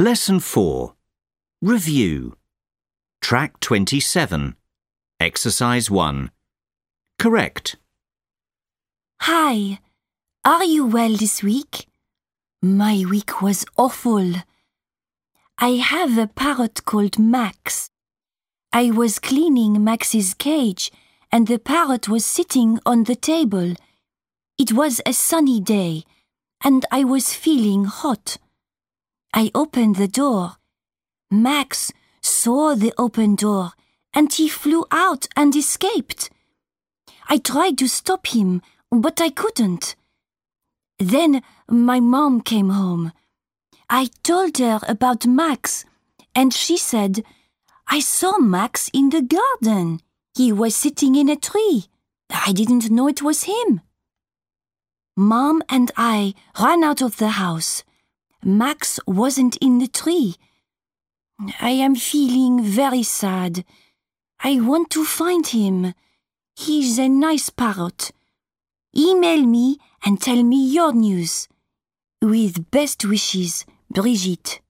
Lesson 4 Review Track 27 Exercise 1 Correct. Hi, are you well this week? My week was awful. I have a parrot called Max. I was cleaning Max's cage and the parrot was sitting on the table. It was a sunny day and I was feeling hot. I opened the door. Max saw the open door and he flew out and escaped. I tried to stop him, but I couldn't. Then my mom came home. I told her about Max, and she said, I saw Max in the garden. He was sitting in a tree. I didn't know it was him. Mom and I ran out of the house. Max wasn't in the tree. I am feeling very sad. I want to find him. He's a nice parrot. Email me and tell me your news. With best wishes, Brigitte.